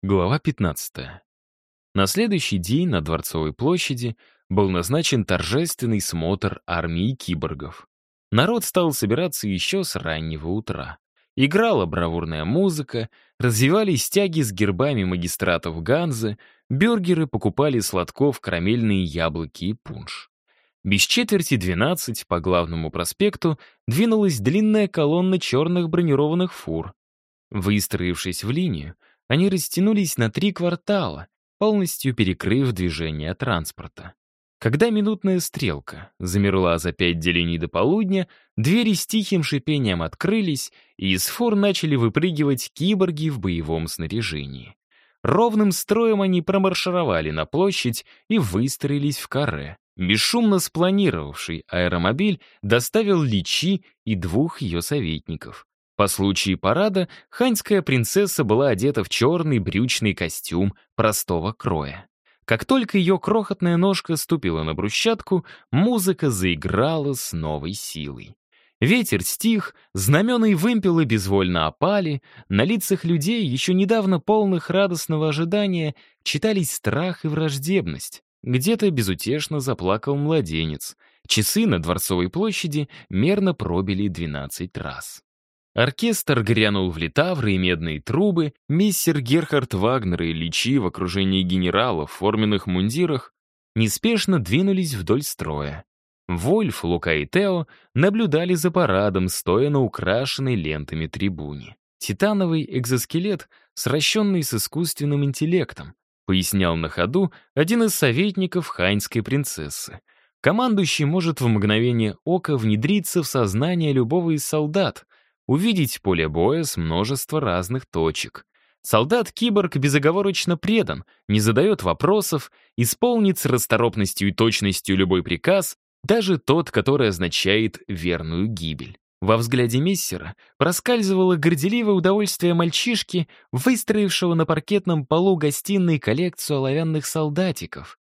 Глава 15. На следующий день на Дворцовой площади был назначен торжественный смотр армии киборгов. Народ стал собираться еще с раннего утра. Играла бравурная музыка, развивались стяги с гербами магистратов Ганзы, бюргеры покупали сладков карамельные яблоки и пунш. Без четверти 12 по главному проспекту двинулась длинная колонна черных бронированных фур. Выстроившись в линию, они растянулись на три квартала, полностью перекрыв движение транспорта. Когда минутная стрелка замерла за пять делений до полудня, двери с тихим шипением открылись, и из фор начали выпрыгивать киборги в боевом снаряжении. Ровным строем они промаршировали на площадь и выстроились в каре. Бесшумно спланировавший аэромобиль доставил Личи и двух ее советников. По случаю парада ханьская принцесса была одета в черный брючный костюм простого кроя. Как только ее крохотная ножка ступила на брусчатку, музыка заиграла с новой силой. Ветер стих, знамена и вымпелы безвольно опали, на лицах людей, еще недавно полных радостного ожидания, читались страх и враждебность. Где-то безутешно заплакал младенец. Часы на Дворцовой площади мерно пробили 12 раз. Оркестр грянул в литавры и медные трубы, миссер Герхард Вагнер и Личи в окружении генералов в форменных мундирах неспешно двинулись вдоль строя. Вольф, Лука и Тео наблюдали за парадом, стоя на украшенной лентами трибуне. Титановый экзоскелет, сращенный с искусственным интеллектом, пояснял на ходу один из советников ханьской принцессы. Командующий может в мгновение ока внедриться в сознание любого из солдат, увидеть поле боя с множества разных точек. Солдат-киборг безоговорочно предан, не задает вопросов, исполнит с расторопностью и точностью любой приказ, даже тот, который означает верную гибель. Во взгляде Мессера проскальзывало горделивое удовольствие мальчишки, выстроившего на паркетном полу гостиной коллекцию оловянных солдатиков.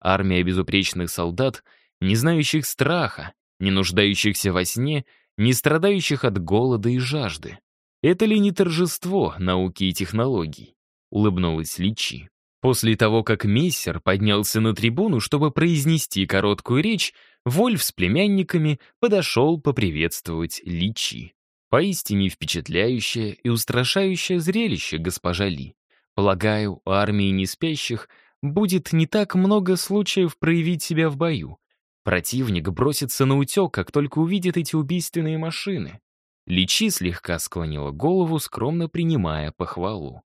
Армия безупречных солдат, не знающих страха, не нуждающихся во сне — не страдающих от голода и жажды. Это ли не торжество науки и технологий? Улыбнулась Личи. После того, как Мессер поднялся на трибуну, чтобы произнести короткую речь, Вольф с племянниками подошел поприветствовать Личи. Поистине впечатляющее и устрашающее зрелище, госпожа Ли. Полагаю, у армии неспящих будет не так много случаев проявить себя в бою, Противник бросится на утек, как только увидит эти убийственные машины. Личи слегка склонила голову, скромно принимая похвалу.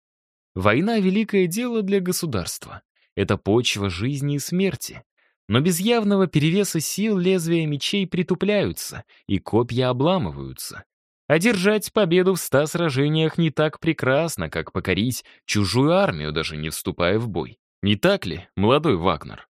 Война — великое дело для государства. Это почва жизни и смерти. Но без явного перевеса сил лезвия мечей притупляются, и копья обламываются. Одержать победу в ста сражениях не так прекрасно, как покорить чужую армию, даже не вступая в бой. Не так ли, молодой Вагнер?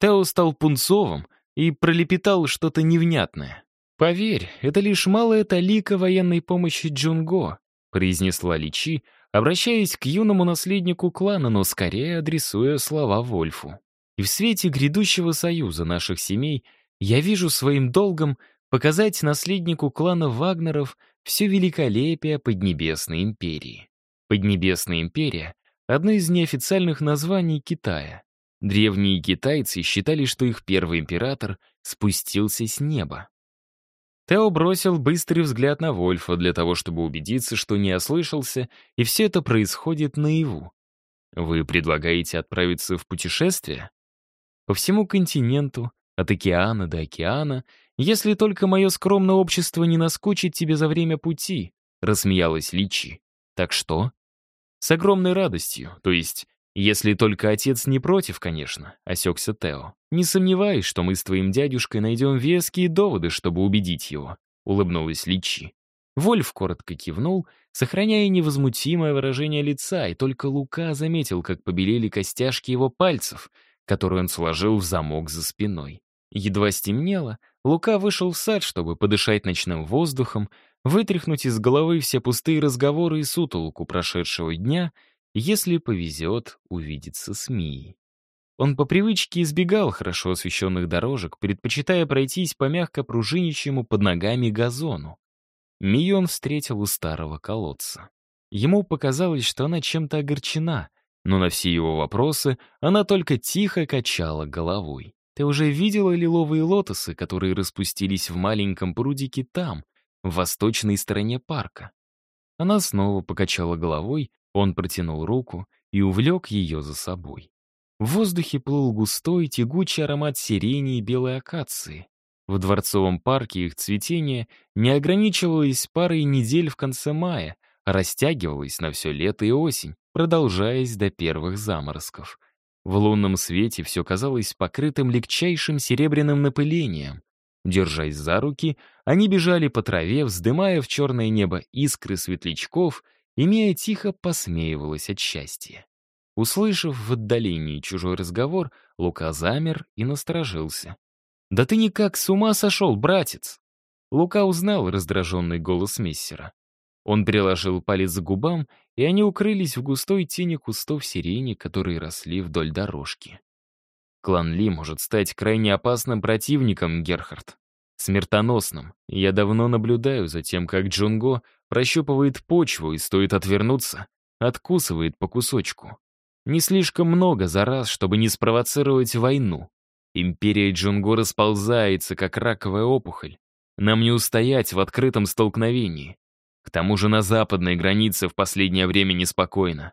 Тео стал пунцовым, и пролепетал что-то невнятное. «Поверь, это лишь малая талика военной помощи Джунго», произнесла Личи, обращаясь к юному наследнику клана, но скорее адресуя слова Вольфу. «И в свете грядущего союза наших семей я вижу своим долгом показать наследнику клана Вагнеров все великолепие Поднебесной империи. Поднебесная империя — одно из неофициальных названий Китая. Древние китайцы считали, что их первый император спустился с неба. Тео бросил быстрый взгляд на Вольфа для того, чтобы убедиться, что не ослышался, и все это происходит наяву. «Вы предлагаете отправиться в путешествие?» «По всему континенту, от океана до океана, если только мое скромное общество не наскучит тебе за время пути», — рассмеялась Личи. «Так что?» «С огромной радостью, то есть «Если только отец не против, конечно», — осекся Тео. «Не сомневаюсь, что мы с твоим дядюшкой найдем веские доводы, чтобы убедить его», — улыбнулась Личи. Вольф коротко кивнул, сохраняя невозмутимое выражение лица, и только Лука заметил, как побелели костяшки его пальцев, которые он сложил в замок за спиной. Едва стемнело, Лука вышел в сад, чтобы подышать ночным воздухом, вытряхнуть из головы все пустые разговоры и сутолоку прошедшего дня — если повезет увидеться с Мией. Он по привычке избегал хорошо освещенных дорожек, предпочитая пройтись по мягко пружинищему под ногами газону. Мию он встретил у старого колодца. Ему показалось, что она чем-то огорчена, но на все его вопросы она только тихо качала головой. «Ты уже видела лиловые лотосы, которые распустились в маленьком прудике там, в восточной стороне парка?» Она снова покачала головой, он протянул руку и увлек ее за собой. В воздухе плыл густой, тягучий аромат сирени и белой акации. В Дворцовом парке их цветение не ограничивалось парой недель в конце мая, а растягивалось на все лето и осень, продолжаясь до первых заморозков. В лунном свете все казалось покрытым легчайшим серебряным напылением. Держась за руки, они бежали по траве, вздымая в черное небо искры светлячков, и Мия тихо посмеивалась от счастья. Услышав в отдалении чужой разговор, Лука замер и насторожился. «Да ты никак с ума сошел, братец!» Лука узнал раздраженный голос мессера. Он приложил палец к губам, и они укрылись в густой тени кустов сирени, которые росли вдоль дорожки. Клан Ли может стать крайне опасным противником, Герхард. Смертоносным. Я давно наблюдаю за тем, как Джунго прощупывает почву и, стоит отвернуться, откусывает по кусочку. Не слишком много за раз, чтобы не спровоцировать войну. Империя Джунго расползается, как раковая опухоль. Нам не устоять в открытом столкновении. К тому же на западной границе в последнее время неспокойно.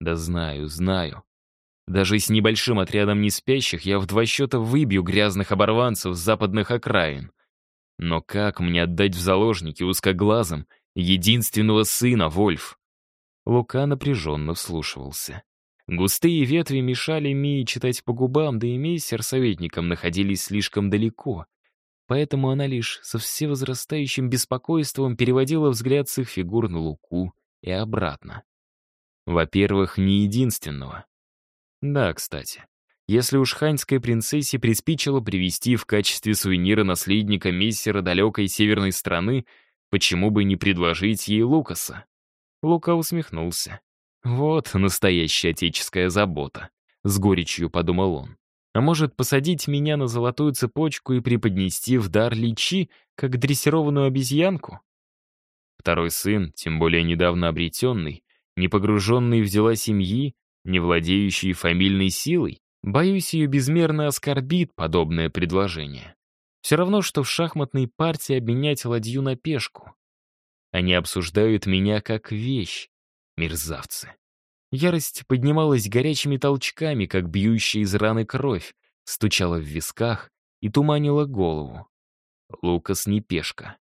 Да знаю, знаю. Даже с небольшим отрядом неспящих я в два счета выбью грязных оборванцев с западных окраин. Но как мне отдать в заложники узкоглазым единственного сына, Вольф? Лука напряженно вслушивался. Густые ветви мешали Мии читать по губам, да и мессер советником находились слишком далеко. Поэтому она лишь со всевозрастающим беспокойством переводила взгляд с их фигур на Луку и обратно. Во-первых, не единственного. Да, кстати, если уж ханьской принцессе приспичило привести в качестве сувенира наследника мессера далекой северной страны, почему бы не предложить ей Лукаса? Лука усмехнулся. Вот настоящая отеческая забота, с горечью подумал он. А может, посадить меня на золотую цепочку и преподнести в дар личи, как дрессированную обезьянку? Второй сын, тем более недавно обретенный, не погруженный в дела семьи, не владеющий фамильной силой, боюсь, ее безмерно оскорбит подобное предложение. Все равно, что в шахматной партии обменять ладью на пешку. Они обсуждают меня как вещь, мерзавцы. Ярость поднималась горячими толчками, как бьющая из раны кровь, стучала в висках и туманила голову. Лукас не пешка.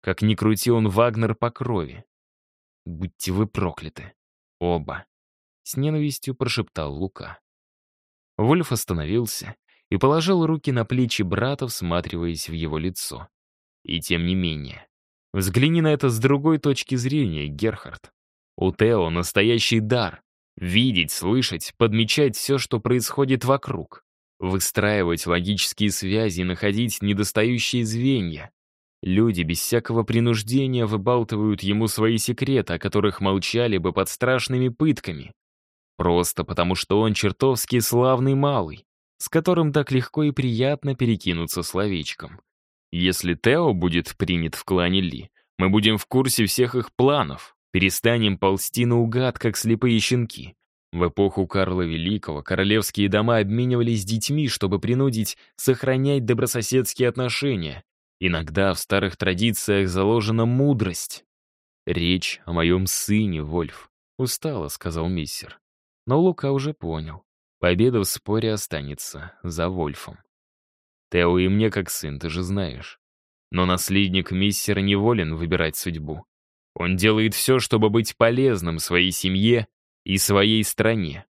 Как ни крути он Вагнер по крови. Будьте вы прокляты. Оба. С ненавистью прошептал Лука. Вольф остановился и положил руки на плечи брата, всматриваясь в его лицо. И тем не менее. Взгляни на это с другой точки зрения, Герхард. У Тео настоящий дар. Видеть, слышать, подмечать все, что происходит вокруг. Выстраивать логические связи, находить недостающие звенья. Люди без всякого принуждения выбалтывают ему свои секреты, о которых молчали бы под страшными пытками. Просто потому, что он чертовски славный малый, с которым так легко и приятно перекинуться словечком. Если Тео будет принят в клане Ли, мы будем в курсе всех их планов, Перестанем ползти наугад, как слепые щенки. В эпоху Карла Великого королевские дома обменивались детьми, чтобы принудить сохранять добрососедские отношения. Иногда в старых традициях заложена мудрость. «Речь о моем сыне, Вольф», — устало сказал миссер. Но Лука уже понял. Победа в споре останется за Вольфом. Тео и мне как сын, ты же знаешь. Но наследник миссера не волен выбирать судьбу. Он делает все, чтобы быть полезным своей семье и своей стране.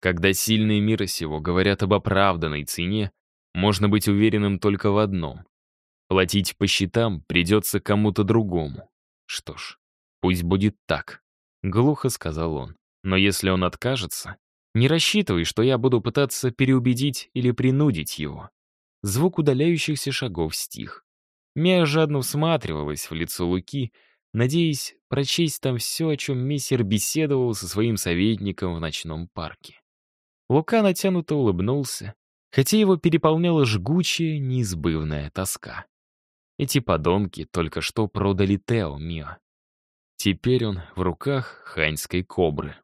Когда сильные мира сего говорят об оправданной цене, можно быть уверенным только в одном. Платить по счетам придется кому-то другому. Что ж, пусть будет так, — глухо сказал он. Но если он откажется, не рассчитывай, что я буду пытаться переубедить или принудить его. Звук удаляющихся шагов стих. Мия жадно всматривалась в лицо Луки, надеясь прочесть там все, о чем мессер беседовал со своим советником в ночном парке. Лука натянуто улыбнулся, хотя его переполняла жгучая, неизбывная тоска. Эти подонки только что продали Тео Мио. Теперь он в руках ханьской кобры.